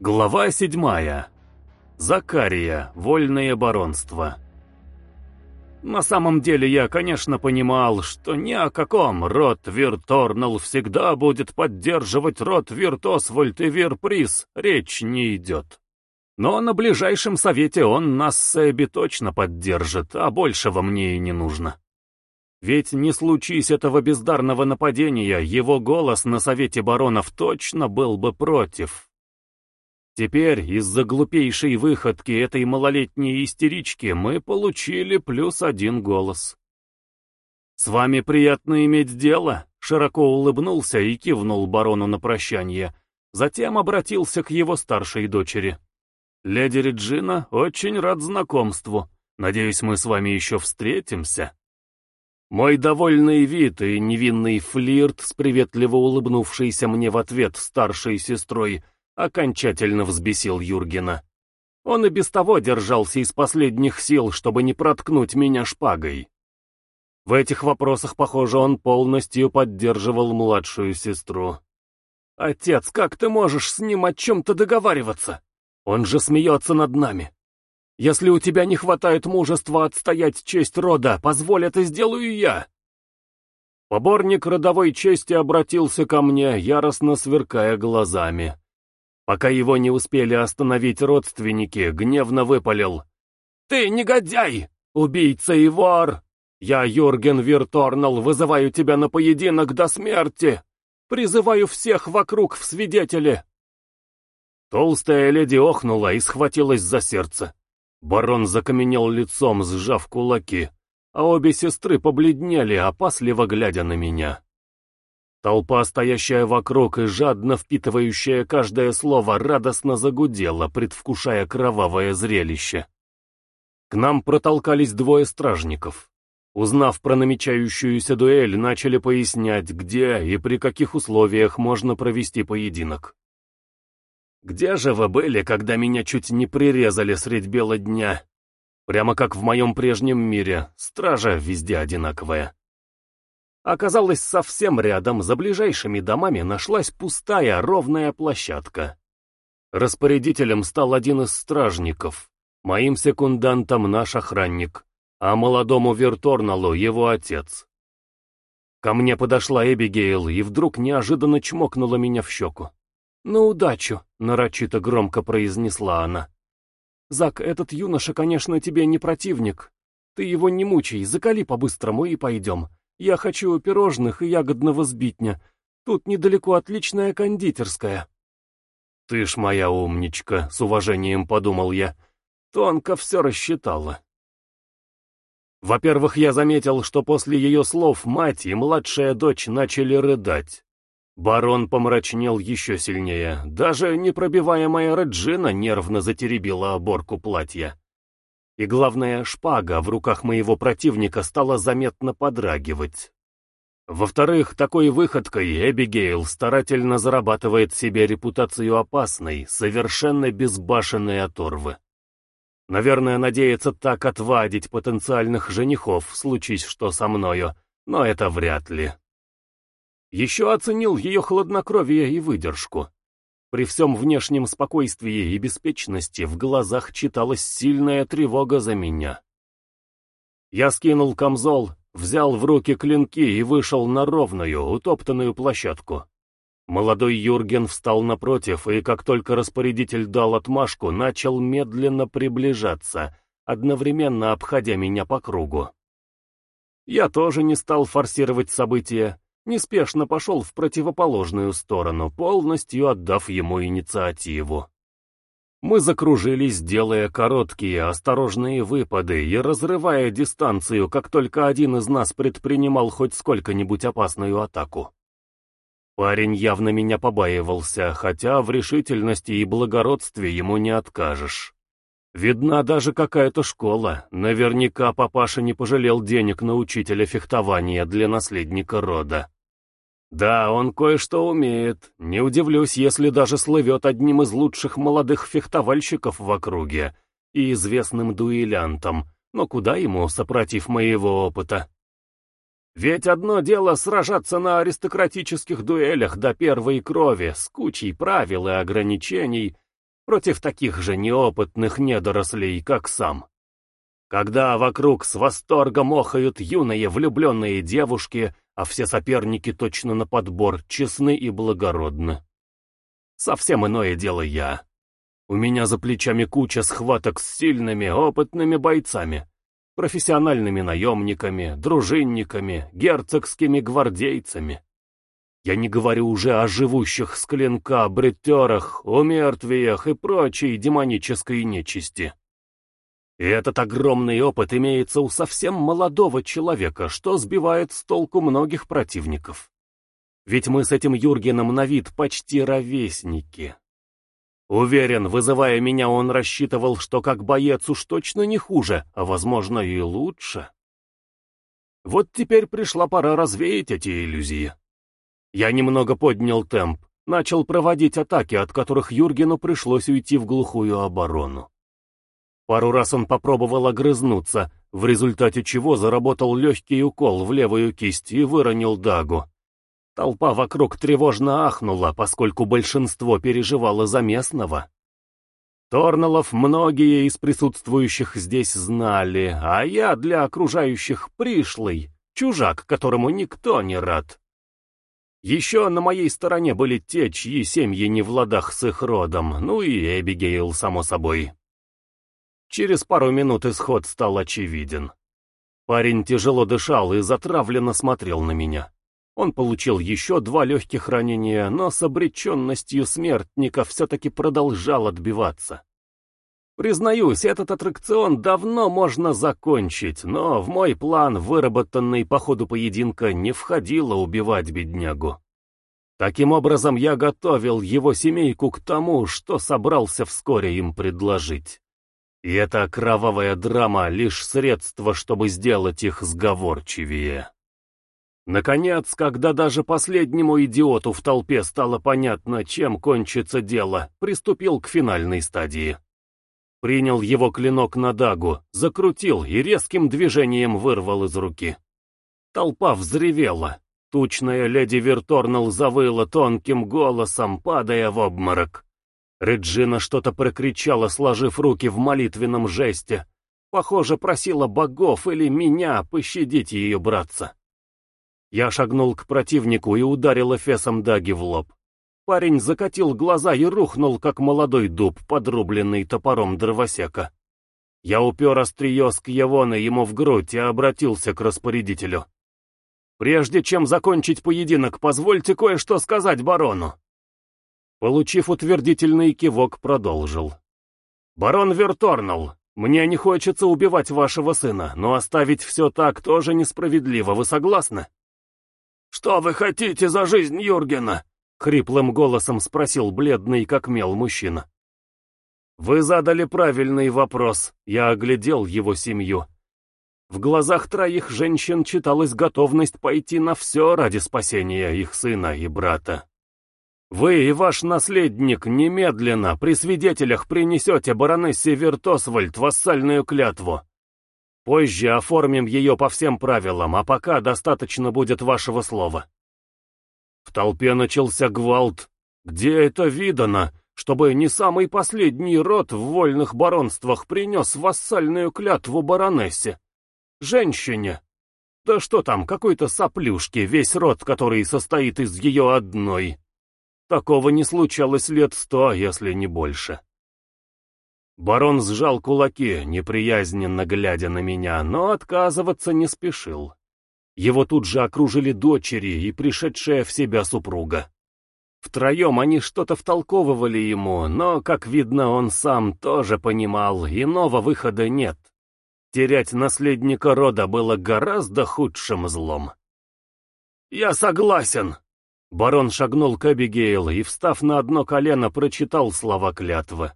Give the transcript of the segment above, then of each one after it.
Глава седьмая. Закария. Вольное баронство. На самом деле я, конечно, понимал, что ни о каком род Вирторнелл всегда будет поддерживать род Виртосвольд и Вирприз, речь не идет. Но на ближайшем совете он нас с точно поддержит, а большего мне и не нужно. Ведь не случись этого бездарного нападения, его голос на совете баронов точно был бы против. Теперь из-за глупейшей выходки этой малолетней истерички мы получили плюс один голос. «С вами приятно иметь дело», — широко улыбнулся и кивнул барону на прощание, затем обратился к его старшей дочери. «Леди Реджина, очень рад знакомству. Надеюсь, мы с вами еще встретимся». Мой довольный вид и невинный флирт с приветливо улыбнувшейся мне в ответ старшей сестрой — окончательно взбесил Юргена. Он и без того держался из последних сил, чтобы не проткнуть меня шпагой. В этих вопросах, похоже, он полностью поддерживал младшую сестру. «Отец, как ты можешь с ним о чем-то договариваться? Он же смеется над нами. Если у тебя не хватает мужества отстоять честь рода, позволь это сделаю я». Поборник родовой чести обратился ко мне, яростно сверкая глазами. Пока его не успели остановить родственники, гневно выпалил. «Ты негодяй! Убийца и вор! Я, Юрген Вирторнелл, вызываю тебя на поединок до смерти! Призываю всех вокруг в свидетели!» Толстая леди охнула и схватилась за сердце. Барон закаменел лицом, сжав кулаки, а обе сестры побледнели, опасливо глядя на меня. Толпа, стоящая вокруг и жадно впитывающая каждое слово, радостно загудела, предвкушая кровавое зрелище. К нам протолкались двое стражников. Узнав про намечающуюся дуэль, начали пояснять, где и при каких условиях можно провести поединок. «Где же вы были, когда меня чуть не прирезали средь бела дня?» Прямо как в моем прежнем мире, стража везде одинаковая. Оказалось, совсем рядом, за ближайшими домами, нашлась пустая ровная площадка. Распорядителем стал один из стражников, моим секундантом наш охранник, а молодому Верторналу его отец. Ко мне подошла Эбигейл и вдруг неожиданно чмокнула меня в щеку. «На удачу!» — нарочито громко произнесла она. «Зак, этот юноша, конечно, тебе не противник. Ты его не мучай, закали по-быстрому и пойдем. Я хочу пирожных и ягодного сбитня. Тут недалеко отличная кондитерская». «Ты ж моя умничка», — с уважением подумал я. Тонко все рассчитала. Во-первых, я заметил, что после ее слов мать и младшая дочь начали рыдать. Барон помрачнел еще сильнее. Даже непробиваемая Реджина нервно затеребила оборку платья. И главное, шпага в руках моего противника стала заметно подрагивать. Во-вторых, такой выходкой Эбигейл старательно зарабатывает себе репутацию опасной, совершенно безбашенной оторвы. Наверное, надеется так отвадить потенциальных женихов, случись что со мною, но это вряд ли. Еще оценил ее хладнокровие и выдержку. При всем внешнем спокойствии и беспечности в глазах читалась сильная тревога за меня. Я скинул камзол, взял в руки клинки и вышел на ровную, утоптанную площадку. Молодой Юрген встал напротив, и как только распорядитель дал отмашку, начал медленно приближаться, одновременно обходя меня по кругу. Я тоже не стал форсировать события, неспешно пошел в противоположную сторону, полностью отдав ему инициативу. Мы закружились, делая короткие, осторожные выпады и разрывая дистанцию, как только один из нас предпринимал хоть сколько-нибудь опасную атаку. Парень явно меня побаивался, хотя в решительности и благородстве ему не откажешь. Видна даже какая-то школа. Наверняка папаша не пожалел денег на учителя фехтования для наследника рода. Да, он кое-что умеет. Не удивлюсь, если даже слывет одним из лучших молодых фехтовальщиков в округе и известным дуэлянтом, но куда ему, сопротив моего опыта? Ведь одно дело сражаться на аристократических дуэлях до первой крови с кучей правил и ограничений, против таких же неопытных недорослей, как сам. Когда вокруг с восторгом охают юные влюбленные девушки, а все соперники точно на подбор, честны и благородны. Совсем иное дело я. У меня за плечами куча схваток с сильными, опытными бойцами, профессиональными наемниками, дружинниками, герцогскими гвардейцами. Я не говорю уже о живущих с клинка бритерах, умертвиях и прочей демонической нечисти. И этот огромный опыт имеется у совсем молодого человека, что сбивает с толку многих противников. Ведь мы с этим Юргеном на вид почти ровесники. Уверен, вызывая меня, он рассчитывал, что как боец уж точно не хуже, а возможно и лучше. Вот теперь пришла пора развеять эти иллюзии. Я немного поднял темп, начал проводить атаки, от которых Юргену пришлось уйти в глухую оборону. Пару раз он попробовал огрызнуться, в результате чего заработал легкий укол в левую кисть и выронил дагу. Толпа вокруг тревожно ахнула, поскольку большинство переживало за местного. Торналов многие из присутствующих здесь знали, а я для окружающих пришлый, чужак, которому никто не рад. Еще на моей стороне были те, чьи семьи не в ладах с их родом, ну и Эбигейл, само собой. Через пару минут исход стал очевиден. Парень тяжело дышал и затравленно смотрел на меня. Он получил еще два легких ранения, но с обреченностью смертника все-таки продолжал отбиваться. Признаюсь, этот аттракцион давно можно закончить, но в мой план, выработанный по ходу поединка, не входило убивать беднягу. Таким образом, я готовил его семейку к тому, что собрался вскоре им предложить. И эта кровавая драма — лишь средство, чтобы сделать их сговорчивее. Наконец, когда даже последнему идиоту в толпе стало понятно, чем кончится дело, приступил к финальной стадии. Принял его клинок на дагу, закрутил и резким движением вырвал из руки. Толпа взревела. Тучная леди Верторнелл завыла тонким голосом, падая в обморок. Реджина что-то прокричала, сложив руки в молитвенном жесте. Похоже, просила богов или меня пощадить ее братца. Я шагнул к противнику и ударил эфесом Даги в лоб. Парень закатил глаза и рухнул, как молодой дуб, подрубленный топором дровосека. Я упер острие скьявона ему в грудь и обратился к распорядителю. «Прежде чем закончить поединок, позвольте кое-что сказать барону». Получив утвердительный кивок, продолжил. «Барон Верторнелл, мне не хочется убивать вашего сына, но оставить все так тоже несправедливо, вы согласны?» «Что вы хотите за жизнь Юргена?» — хриплым голосом спросил бледный, как мел мужчина. «Вы задали правильный вопрос», — я оглядел его семью. В глазах троих женщин читалась готовность пойти на все ради спасения их сына и брата. Вы и ваш наследник немедленно при свидетелях принесете баронессе Вертосвальд вассальную клятву. Позже оформим ее по всем правилам, а пока достаточно будет вашего слова. В толпе начался гвалт. Где это видано, чтобы не самый последний род в вольных баронствах принес вассальную клятву баронессе? Женщине. Да что там, какой-то соплюшки, весь род, который состоит из ее одной. Такого не случалось лет сто, если не больше. Барон сжал кулаки, неприязненно глядя на меня, но отказываться не спешил. Его тут же окружили дочери и пришедшая в себя супруга. Втроем они что-то втолковывали ему, но, как видно, он сам тоже понимал, иного выхода нет. Терять наследника рода было гораздо худшим злом. «Я согласен!» Барон шагнул к Эбигейл и, встав на одно колено, прочитал слова клятвы.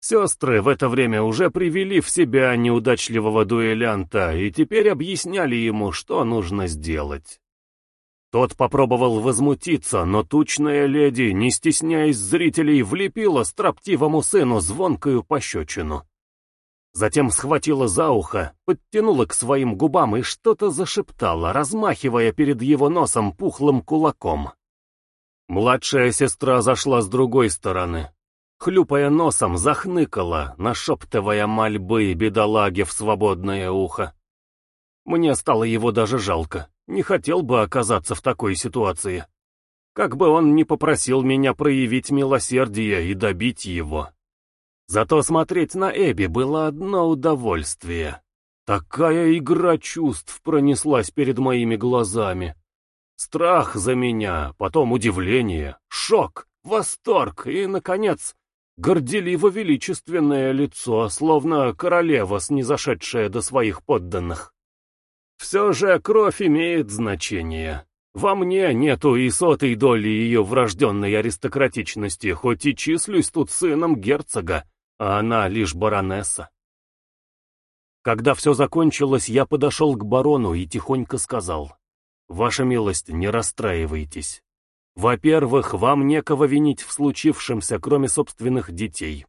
Сестры в это время уже привели в себя неудачливого дуэлянта и теперь объясняли ему, что нужно сделать. Тот попробовал возмутиться, но тучная леди, не стесняясь зрителей, влепила строптивому сыну звонкую пощечину. Затем схватила за ухо, подтянула к своим губам и что-то зашептала, размахивая перед его носом пухлым кулаком. Младшая сестра зашла с другой стороны. хлюпая носом, захныкала, нашептывая мольбы бедолаге в свободное ухо. Мне стало его даже жалко, не хотел бы оказаться в такой ситуации. Как бы он ни попросил меня проявить милосердие и добить его. Зато смотреть на Эбби было одно удовольствие. Такая игра чувств пронеслась перед моими глазами. Страх за меня, потом удивление, шок, восторг и, наконец, горделиво-величественное лицо, словно королева, снизошедшая до своих подданных. Все же кровь имеет значение. Во мне нету и сотой доли ее врожденной аристократичности, хоть и числюсь тут сыном герцога, а она лишь баронесса. Когда все закончилось, я подошел к барону и тихонько сказал, «Ваша милость, не расстраивайтесь. Во-первых, вам некого винить в случившемся, кроме собственных детей.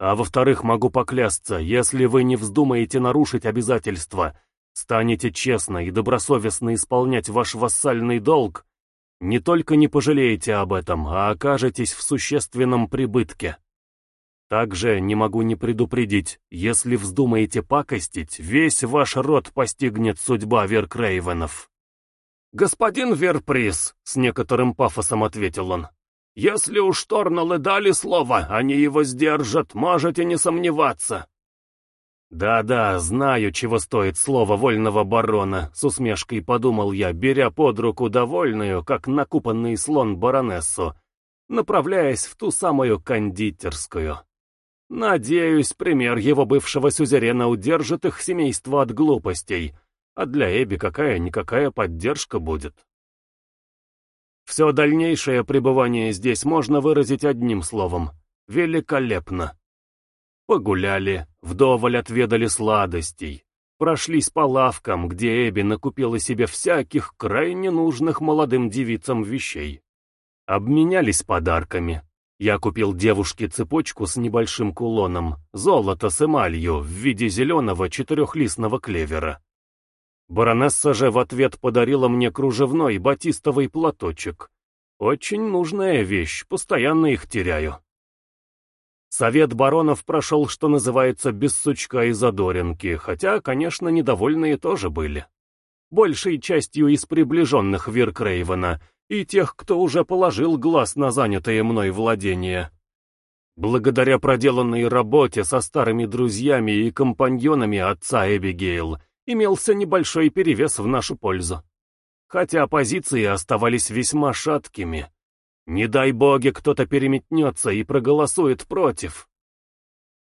А во-вторых, могу поклясться, если вы не вздумаете нарушить обязательства, станете честно и добросовестно исполнять ваш вассальный долг, не только не пожалеете об этом, а окажетесь в существенном прибытке. Также не могу не предупредить, если вздумаете пакостить, весь ваш род постигнет судьба Веркрейвенов. «Господин Верприс», — с некоторым пафосом ответил он, — «если уж Торнеллы дали слово, они его сдержат, можете не сомневаться». «Да-да, знаю, чего стоит слово вольного барона», — с усмешкой подумал я, беря под руку довольную, как накупанный слон баронессу, направляясь в ту самую кондитерскую. Надеюсь, пример его бывшего сюзерена удержит их семейство от глупостей, а для Эбби какая-никакая поддержка будет. Все дальнейшее пребывание здесь можно выразить одним словом — великолепно. Погуляли, вдоволь отведали сладостей, прошлись по лавкам, где Эбби накупила себе всяких крайне нужных молодым девицам вещей. Обменялись подарками. Я купил девушке цепочку с небольшим кулоном, золото с эмалью в виде зеленого четырехлистного клевера. Баронесса же в ответ подарила мне кружевной батистовый платочек. Очень нужная вещь, постоянно их теряю. Совет баронов прошел, что называется, без сучка и задоринки, хотя, конечно, недовольные тоже были. Большей частью из приближенных Виркрейвена и тех, кто уже положил глаз на занятое мной владение. Благодаря проделанной работе со старыми друзьями и компаньонами отца Эбигейл, имелся небольшой перевес в нашу пользу. Хотя позиции оставались весьма шаткими. Не дай боги, кто-то переметнется и проголосует против.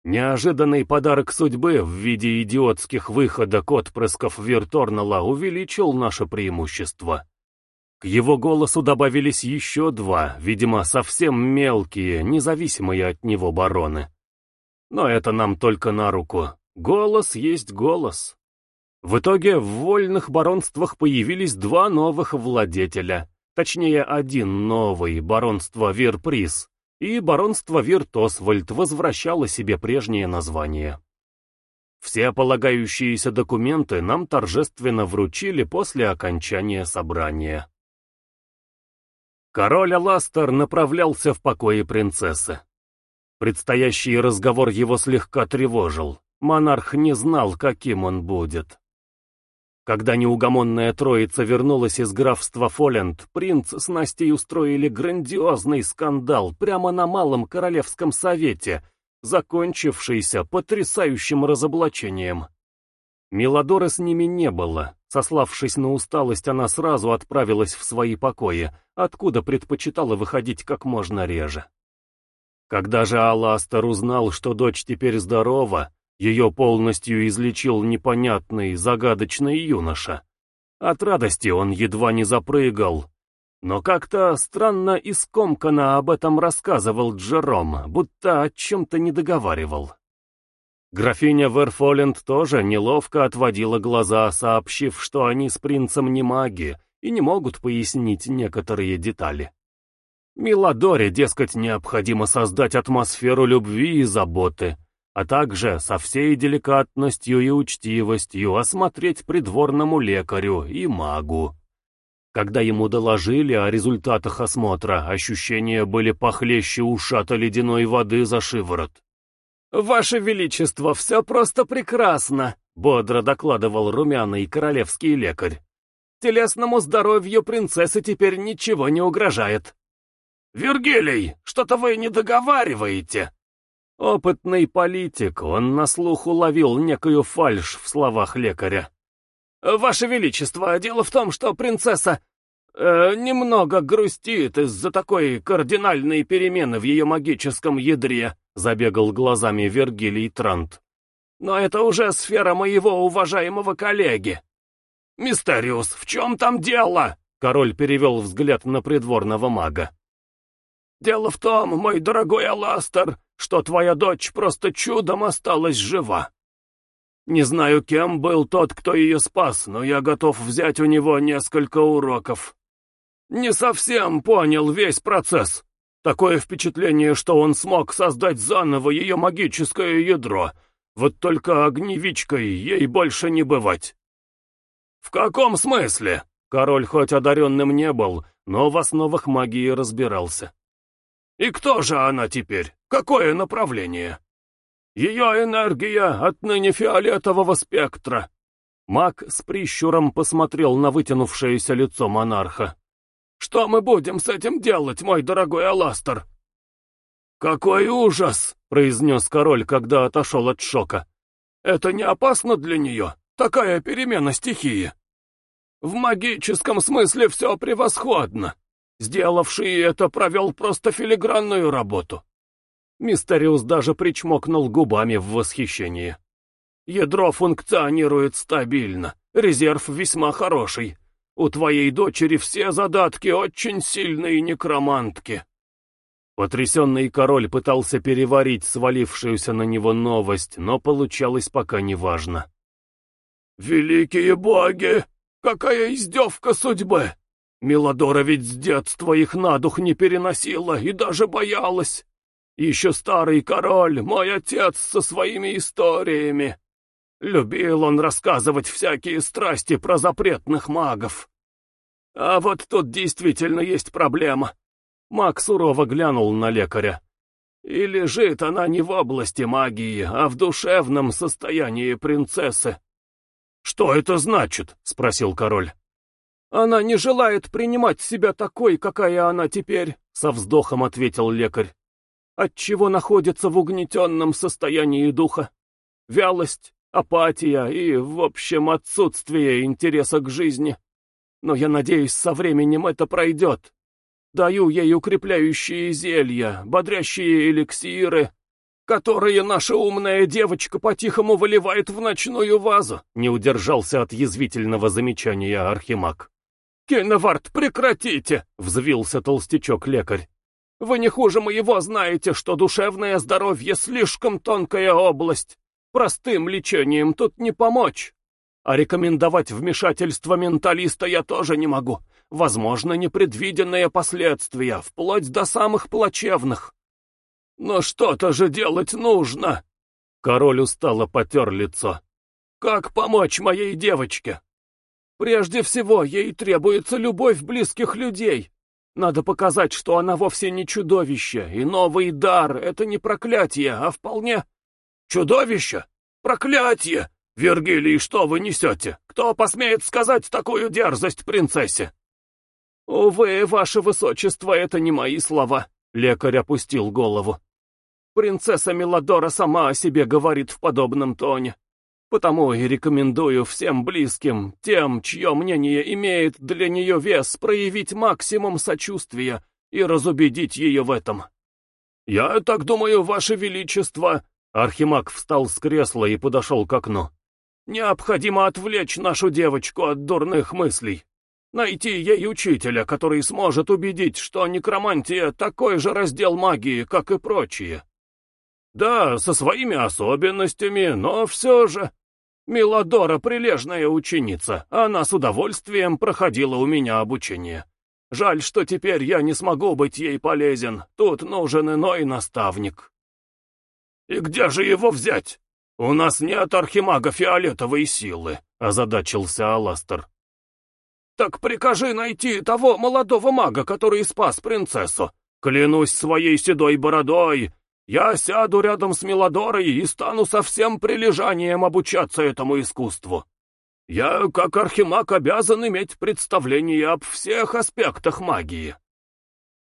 Неожиданный подарок судьбы в виде идиотских выходок отпрысков Вирторнелла увеличил наше преимущество. К его голосу добавились еще два, видимо, совсем мелкие, независимые от него бароны. Но это нам только на руку. Голос есть голос. В итоге в вольных баронствах появились два новых владетеля, точнее один новый, баронство Вирприз, и баронство Виртосвальд возвращало себе прежнее название. Все полагающиеся документы нам торжественно вручили после окончания собрания. Король Аластер направлялся в покое принцессы. Предстоящий разговор его слегка тревожил. Монарх не знал, каким он будет. Когда неугомонная троица вернулась из графства Фолленд, принц с Настей устроили грандиозный скандал прямо на Малом Королевском Совете, закончившийся потрясающим разоблачением. Миладора с ними не было. Сославшись на усталость, она сразу отправилась в свои покои, откуда предпочитала выходить как можно реже. Когда же Аластер узнал, что дочь теперь здорова, ее полностью излечил непонятный, загадочный юноша. От радости он едва не запрыгал. Но как-то странно и скомканно об этом рассказывал Джером, будто о чем-то не договаривал. Графиня Верфоленд тоже неловко отводила глаза, сообщив, что они с принцем не маги и не могут пояснить некоторые детали. Миладоре, дескать, необходимо создать атмосферу любви и заботы, а также со всей деликатностью и учтивостью осмотреть придворному лекарю и магу. Когда ему доложили о результатах осмотра, ощущения были похлеще ушата ледяной воды за шиворот. «Ваше Величество, все просто прекрасно!» — бодро докладывал румяный королевский лекарь. «Телесному здоровью принцессы теперь ничего не угрожает». «Вергилий, что-то вы не договариваете!» Опытный политик, он на слух уловил некую фальшь в словах лекаря. «Ваше Величество, дело в том, что принцесса э, немного грустит из-за такой кардинальной перемены в ее магическом ядре», забегал глазами Вергилий Трант. «Но это уже сфера моего уважаемого коллеги». «Мистериус, в чем там дело?» Король перевел взгляд на придворного мага. «Дело в том, мой дорогой Аластер, что твоя дочь просто чудом осталась жива. Не знаю, кем был тот, кто ее спас, но я готов взять у него несколько уроков. Не совсем понял весь процесс. Такое впечатление, что он смог создать заново ее магическое ядро. Вот только огневичкой ей больше не бывать. В каком смысле? Король хоть одаренным не был, но в основах магии разбирался. И кто же она теперь? Какое направление? Ее энергия отныне фиолетового спектра. Маг с прищуром посмотрел на вытянувшееся лицо монарха. «Что мы будем с этим делать, мой дорогой Аластер?» «Какой ужас!» — произнес король, когда отошел от шока. «Это не опасно для нее? Такая перемена стихии?» «В магическом смысле все превосходно. Сделавший это провел просто филигранную работу. Мистериус даже причмокнул губами в восхищении. Ядро функционирует стабильно, резерв весьма хороший. У твоей дочери все задатки очень сильные некромантки. Потрясенный король пытался переварить свалившуюся на него новость, но получалось пока неважно. «Великие боги! Какая издевка судьбы! Мелодора ведь с детства их на дух не переносила и даже боялась. Еще старый король, мой отец со своими историями. Любил он рассказывать всякие страсти про запретных магов. А вот тут действительно есть проблема. Маг сурово глянул на лекаря. И лежит она не в области магии, а в душевном состоянии принцессы. «Что это значит?» — спросил король. «Она не желает принимать себя такой, какая она теперь», — со вздохом ответил лекарь. «Отчего находится в угнетенном состоянии духа? Вялость, апатия и, в общем, отсутствие интереса к жизни. Но я надеюсь, со временем это пройдет. Даю ей укрепляющие зелья, бодрящие эликсиры, которые наша умная девочка по-тихому выливает в ночную вазу», — не удержался от язвительного замечания Архимаг. «Кенневард, прекратите!» — взвился толстячок-лекарь. «Вы не хуже моего знаете, что душевное здоровье слишком тонкая область. Простым лечением тут не помочь. А рекомендовать вмешательство менталиста я тоже не могу. Возможно, непредвиденные последствия, вплоть до самых плачевных. Но что-то же делать нужно!» Король устало потер лицо. «Как помочь моей девочке?» Прежде всего, ей требуется любовь близких людей. Надо показать, что она вовсе не чудовище, и новый дар — это не проклятие, а вполне... Чудовище? Проклятие! Вергилий, что вы несете? Кто посмеет сказать такую дерзость принцессе? Увы, ваше высочество, это не мои слова. Лекарь опустил голову. Принцесса Мелодора сама о себе говорит в подобном тоне. Потому и рекомендую всем близким, тем, чье мнение имеет для нее вес, проявить максимум сочувствия и разубедить ее в этом. «Я так думаю, Ваше Величество...» Архимаг встал с кресла и подошел к окну. «Необходимо отвлечь нашу девочку от дурных мыслей. Найти ей учителя, который сможет убедить, что некромантия — такой же раздел магии, как и прочие. Да, со своими особенностями, но все же. Милодора прилежная ученица, она с удовольствием проходила у меня обучение. Жаль, что теперь я не смогу быть ей полезен, тут нужен иной наставник. И где же его взять? У нас нет архимага фиолетовой силы, озадачился Аластер. Так прикажи найти того молодого мага, который спас принцессу. Клянусь своей седой бородой, я сяду рядом с Мелодорой и стану со всем прилежанием обучаться этому искусству. Я, как архимаг, обязан иметь представление об всех аспектах магии.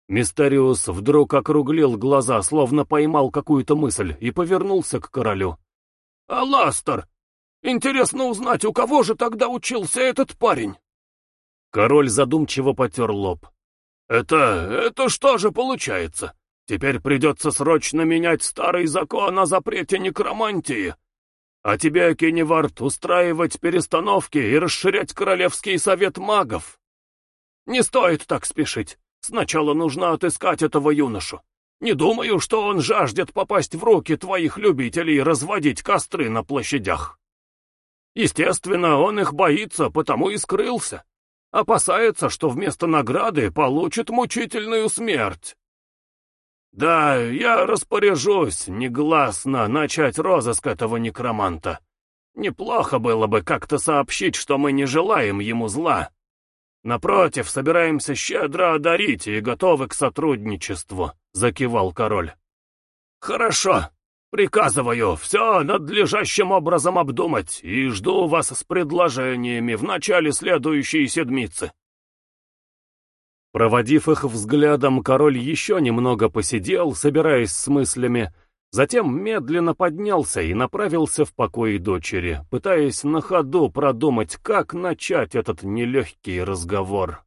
Мистериус вдруг округлил глаза, словно поймал какую-то мысль, и повернулся к королю. «Аластер, интересно узнать, у кого же тогда учился этот парень?» Король задумчиво потер лоб. «Это... это что же получается? Теперь придется срочно менять старый закон о запрете некромантии. А тебе, Кеннивард, устраивать перестановки и расширять Королевский совет магов. Не стоит так спешить. Сначала нужно отыскать этого юношу. Не думаю, что он жаждет попасть в руки твоих любителей и разводить костры на площадях. Естественно, он их боится, потому и скрылся. Опасается, что вместо награды получит мучительную смерть. Да, я распоряжусь негласно начать розыск этого некроманта. Неплохо было бы как-то сообщить, что мы не желаем ему зла. Напротив, собираемся щедро одарить и готовы к сотрудничеству», — закивал король. «Хорошо. Приказываю все надлежащим образом обдумать и жду вас с предложениями в начале следующей седмицы». Проводив их взглядом, король еще немного посидел, собираясь с мыслями, затем медленно поднялся и направился в покой дочери, пытаясь на ходу продумать, как начать этот нелегкий разговор.